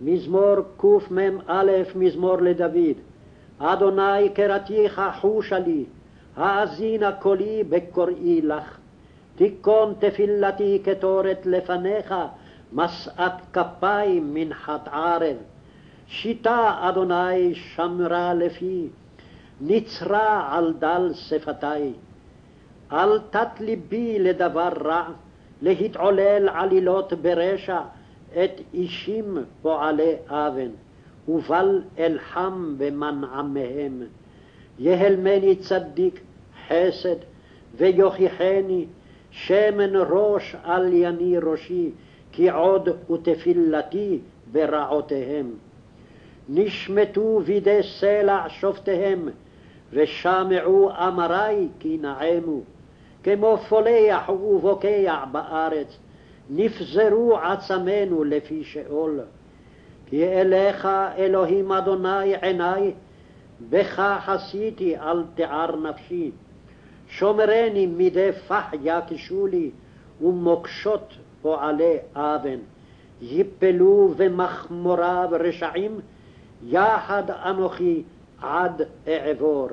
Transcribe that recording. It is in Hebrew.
מזמור קמ"א, מזמור לדוד. אדוני קראתיך חושה לי, האזינה קולי בקוראי לך. תיכון תפילתי קטורת לפניך, משאת כפיים מנחת ערב. שיטה אדוני שמרה לפי, נצרה על דל שפתי. אל תת ליבי לדבר רע, להתעולל עלילות ברשע, את אישים פועלי אוון, ובל אלחם במנעמיהם. יהלמני צדיק חסד, ויוכיחני שמן ראש על יני ראשי, כי עוד ותפילתי ברעותיהם. נשמטו בידי סלע שופטיהם, ושמעו אמרי כי נעמו. כמו פולח ובוקע בארץ, נפזרו עצמנו לפי שאול. כי אליך, אלוהים אדוני עיני, בך חסיתי על תיער נפשי. שומרני מדי פח יקשו לי, ומוקשות פועלי אבן. יפלו במחמוריו רשעים, יחד אנוכי עד אעבור.